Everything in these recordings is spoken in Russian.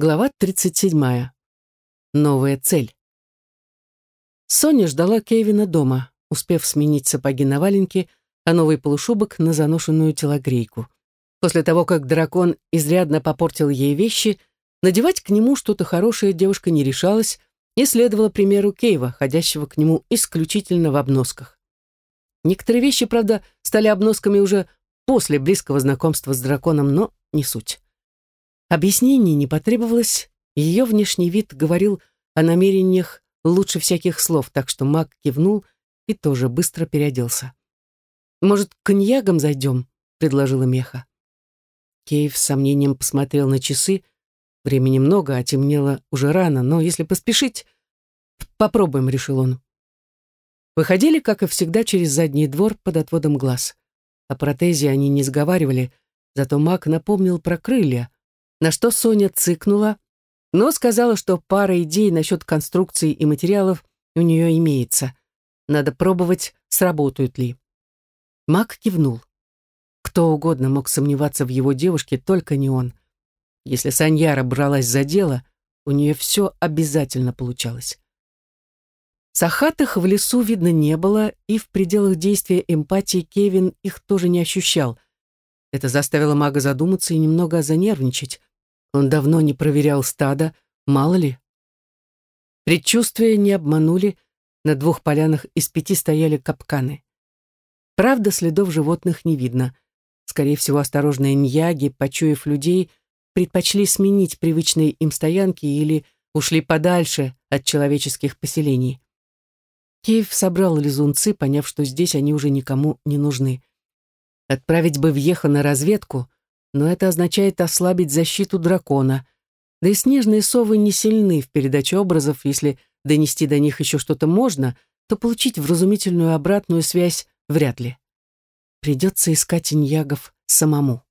Глава 37. Новая цель. Соня ждала Кевина дома, успев сменить сапоги на валенки, а новый полушубок на заношенную телогрейку. После того, как дракон изрядно попортил ей вещи, надевать к нему что-то хорошее девушка не решалась и следовала примеру Кейва, ходящего к нему исключительно в обносках. Некоторые вещи, правда, стали обносками уже после близкого знакомства с драконом, но не суть. Объяснений не потребовалось, ее внешний вид говорил о намерениях лучше всяких слов, так что маг кивнул и тоже быстро переоделся. «Может, к коньягам зайдем?» — предложила Меха. Кейв с сомнением посмотрел на часы. Времени много, а темнело уже рано, но если поспешить... «Попробуем», — решил он. Выходили, как и всегда, через задний двор под отводом глаз. О протезе они не сговаривали, зато маг напомнил про крылья — на что Соня цыкнула, но сказала, что пара идей насчет конструкции и материалов у нее имеется. Надо пробовать, сработают ли. Мак кивнул. Кто угодно мог сомневаться в его девушке, только не он. Если Саньяра бралась за дело, у нее все обязательно получалось. Сахатых в лесу видно не было, и в пределах действия эмпатии Кевин их тоже не ощущал. Это заставило мага задуматься и немного занервничать. Он давно не проверял стадо, мало ли. Предчувствия не обманули, на двух полянах из пяти стояли капканы. Правда, следов животных не видно. Скорее всего, осторожные ньяги, почуяв людей, предпочли сменить привычные им стоянки или ушли подальше от человеческих поселений. Кейв собрал лизунцы, поняв, что здесь они уже никому не нужны. Отправить бы Вьеха на разведку, но это означает ослабить защиту дракона. Да и снежные совы не сильны в передаче образов, если донести до них еще что-то можно, то получить вразумительную обратную связь вряд ли. Придется искать иньягов самому.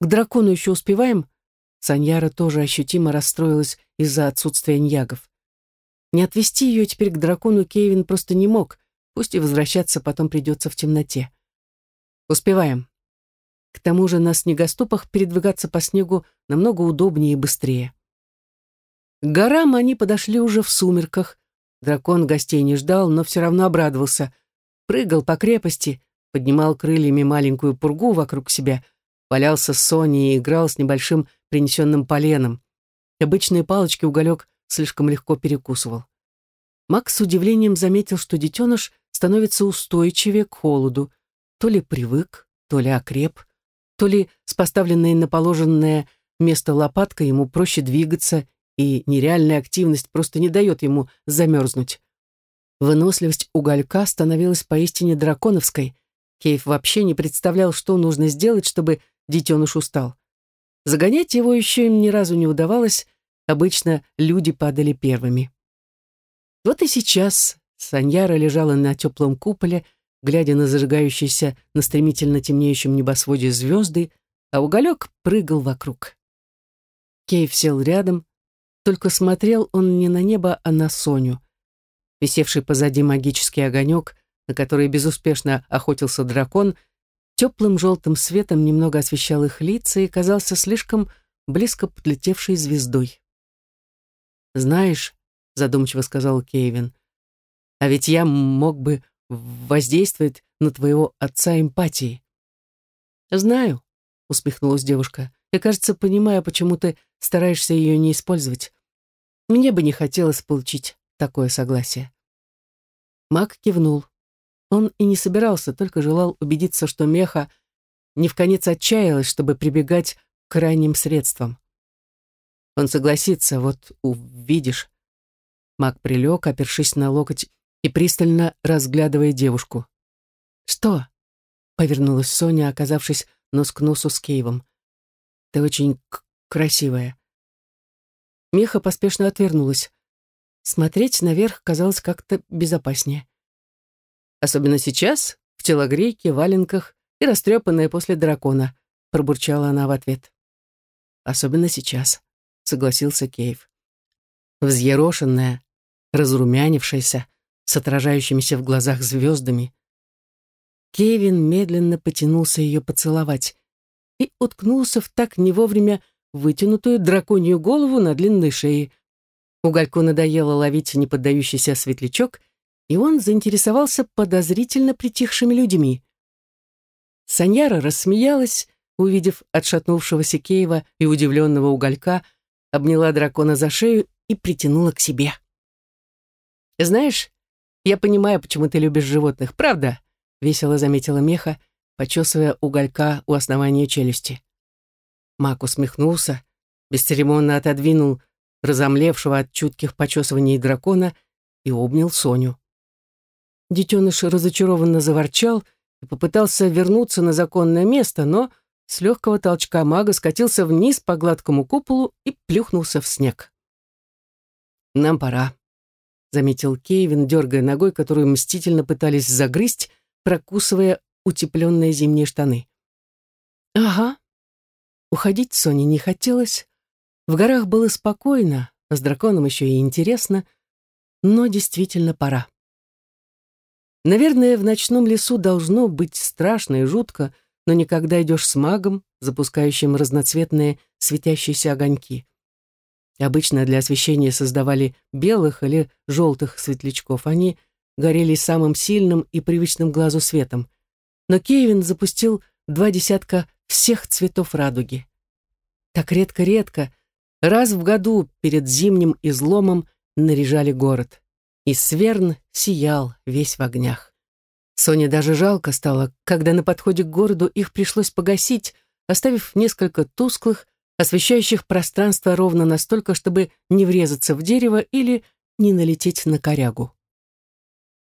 К дракону еще успеваем? Саньяра тоже ощутимо расстроилась из-за отсутствия иньягов. Не отвести ее теперь к дракону Кевин просто не мог, пусть и возвращаться потом придется в темноте. Успеваем. К тому же на снегоступах передвигаться по снегу намного удобнее и быстрее. К горам они подошли уже в сумерках. Дракон гостей не ждал, но все равно обрадовался. Прыгал по крепости, поднимал крыльями маленькую пургу вокруг себя, валялся с Соней и играл с небольшим принесенным поленом. Обычные палочки уголек слишком легко перекусывал. Макс с удивлением заметил, что детеныш становится устойчивее к холоду. То ли привык, то ли окреп — то ли с поставленной на положенное место лопаткой ему проще двигаться, и нереальная активность просто не дает ему замерзнуть. Выносливость уголька становилась поистине драконовской. Кейв вообще не представлял, что нужно сделать, чтобы детеныш устал. Загонять его еще им ни разу не удавалось, обычно люди падали первыми. Вот и сейчас Саньяра лежала на теплом куполе, глядя на зажигающиеся на стремительно темнеющем небосводе звезды, а уголек прыгал вокруг. Кейв сел рядом, только смотрел он не на небо, а на Соню. Висевший позади магический огонек, на который безуспешно охотился дракон, теплым желтым светом немного освещал их лица и казался слишком близко подлетевшей звездой. «Знаешь», — задумчиво сказал Кейвин, — «а ведь я мог бы воздействует на твоего отца эмпатией. «Знаю», — усмехнулась девушка. «Я, кажется, понимаю, почему ты стараешься ее не использовать. Мне бы не хотелось получить такое согласие». Мак кивнул. Он и не собирался, только желал убедиться, что Меха не в конец отчаялась, чтобы прибегать к крайним средствам. Он согласится, вот увидишь. Мак прилег, опершись на локоть и пристально разглядывая девушку. «Что?» — повернулась Соня, оказавшись нос к носу с Кейвом. «Ты очень красивая». Меха поспешно отвернулась. Смотреть наверх казалось как-то безопаснее. «Особенно сейчас, в телогрейке, валенках и растрепанная после дракона», — пробурчала она в ответ. «Особенно сейчас», — согласился Кейв. Взъерошенная, разрумянившаяся, с отражающимися в глазах звездами. Кевин медленно потянулся ее поцеловать и уткнулся в так не вовремя вытянутую драконью голову на длинной шее. Угольку надоело ловить неподдающийся светлячок, и он заинтересовался подозрительно притихшими людьми. Саньяра рассмеялась, увидев отшатнувшегося Кейва и удивленного уголька, обняла дракона за шею и притянула к себе. «Знаешь, я понимаю, почему ты любишь животных, правда?» — весело заметила Меха, почесывая уголька у основания челюсти. Мак усмехнулся, бесцеремонно отодвинул разомлевшего от чутких почесываний дракона и обнял Соню. Детеныш разочарованно заворчал и попытался вернуться на законное место, но с легкого толчка мага скатился вниз по гладкому куполу и плюхнулся в снег. «Нам пора», — заметил Кейвин, дергая ногой, которую мстительно пытались загрызть, прокусывая утепленные зимние штаны. «Ага». Уходить Соне не хотелось. В горах было спокойно, с драконом еще и интересно, но действительно пора. Наверное, в ночном лесу должно быть страшно и жутко, но никогда идешь с магом, запускающим разноцветные светящиеся огоньки. Обычно для освещения создавали белых или желтых светлячков. Они горели самым сильным и привычным глазу светом. Но Кевин запустил два десятка всех цветов радуги. Так редко-редко, раз в году перед зимним изломом наряжали город и Сверн сиял весь в огнях. Соне даже жалко стало, когда на подходе к городу их пришлось погасить, оставив несколько тусклых, освещающих пространство ровно настолько, чтобы не врезаться в дерево или не налететь на корягу.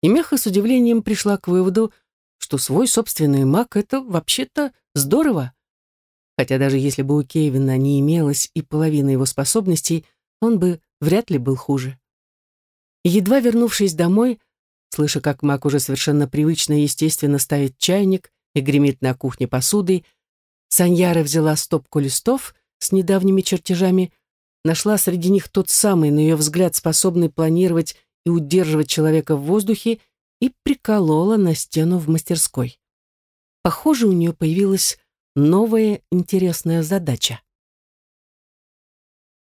И Меха с удивлением пришла к выводу, что свой собственный маг — это вообще-то здорово. Хотя даже если бы у Кевина не имелось и половины его способностей, он бы вряд ли был хуже. Едва вернувшись домой, слыша, как Мак уже совершенно привычно и естественно ставит чайник и гремит на кухне посудой, Саньяра взяла стопку листов с недавними чертежами, нашла среди них тот самый, на ее взгляд, способный планировать и удерживать человека в воздухе, и приколола на стену в мастерской. Похоже, у нее появилась новая интересная задача.